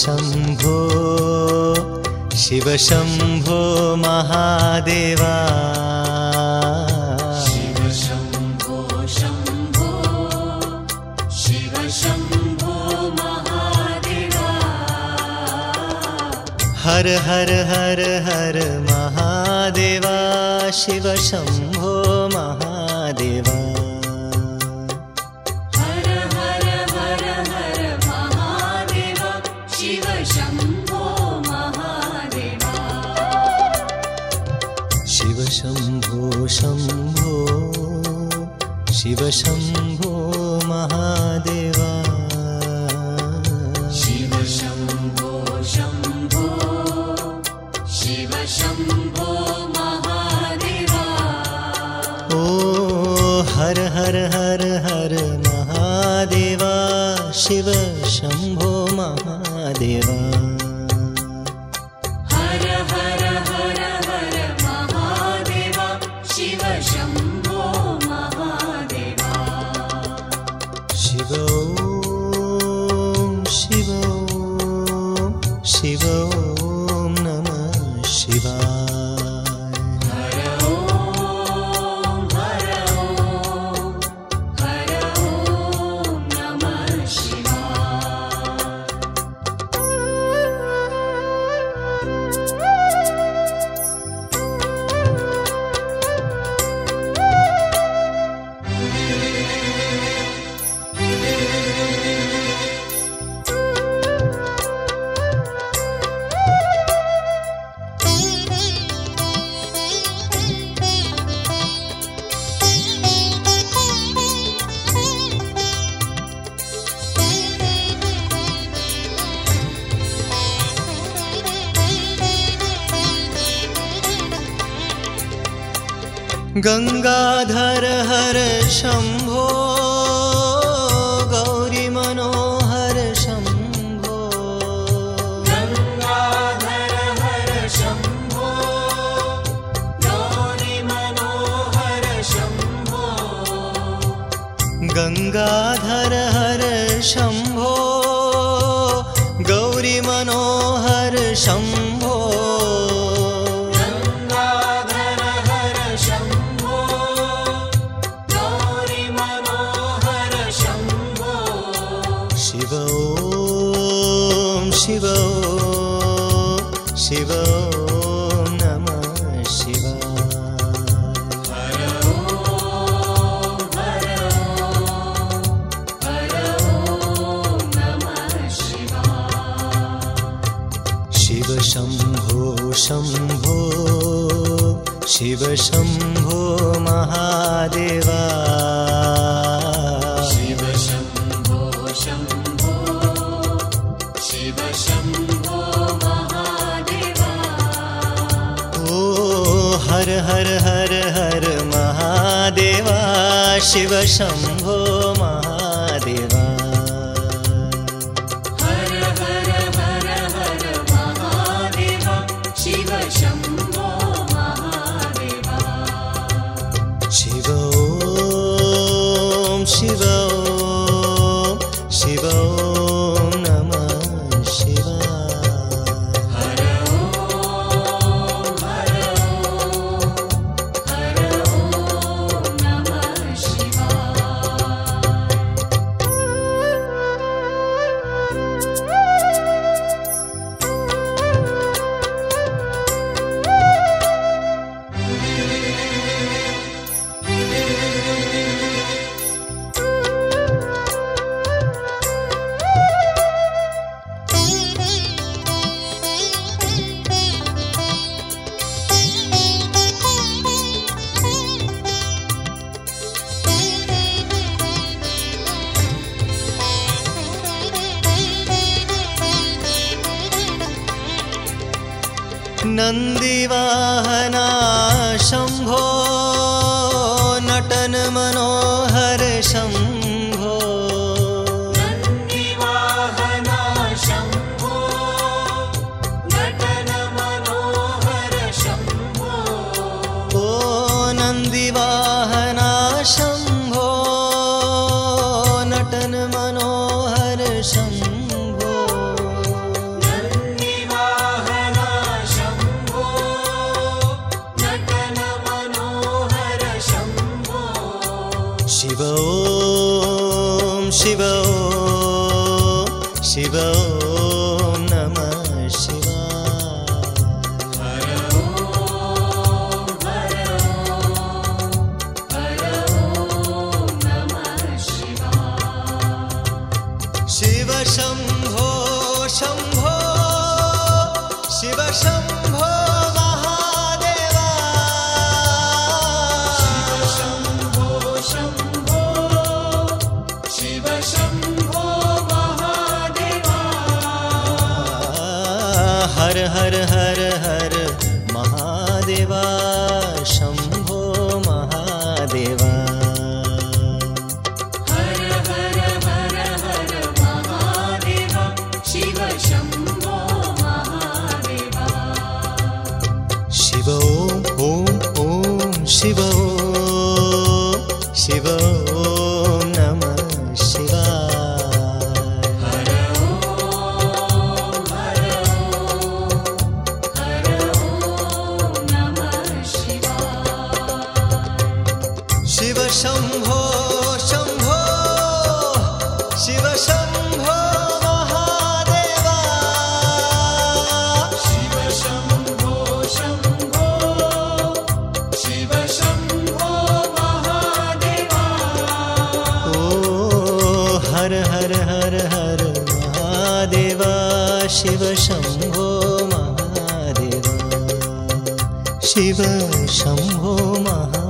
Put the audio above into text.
शम्भो शिव शम्भो महादेवा। हर हर हर हर महादेवा शिव शम्भो महादेवा। शम्भो शम्भो। शिव शम्भो महादेवा। शिव शम्भो। शम्भो शिव शम्भो Shiva. गङ्गाधर हर शम्भो गौरीमनोहर शम्भो। गङ्गाधर हर शम्भो गौरीमनोहर शम्भो। गङ्गाधर हर शम्भो गौरीमनोहर शम्भो। शिवो नमः शिवा शिव शम्भो शम्भो शिव शम्भो महादेवा। हर हर हर महादेवा शिव शम्भो महा नन्दिवाहना शम्भो Shiva, Shiva. शिव ॐ ॐ ॐ शिव शिव नमः शिव शम्भो शम्भो हर हर हर हर महादेवा शिव शम्भो महादेवा शिव शम्भो महा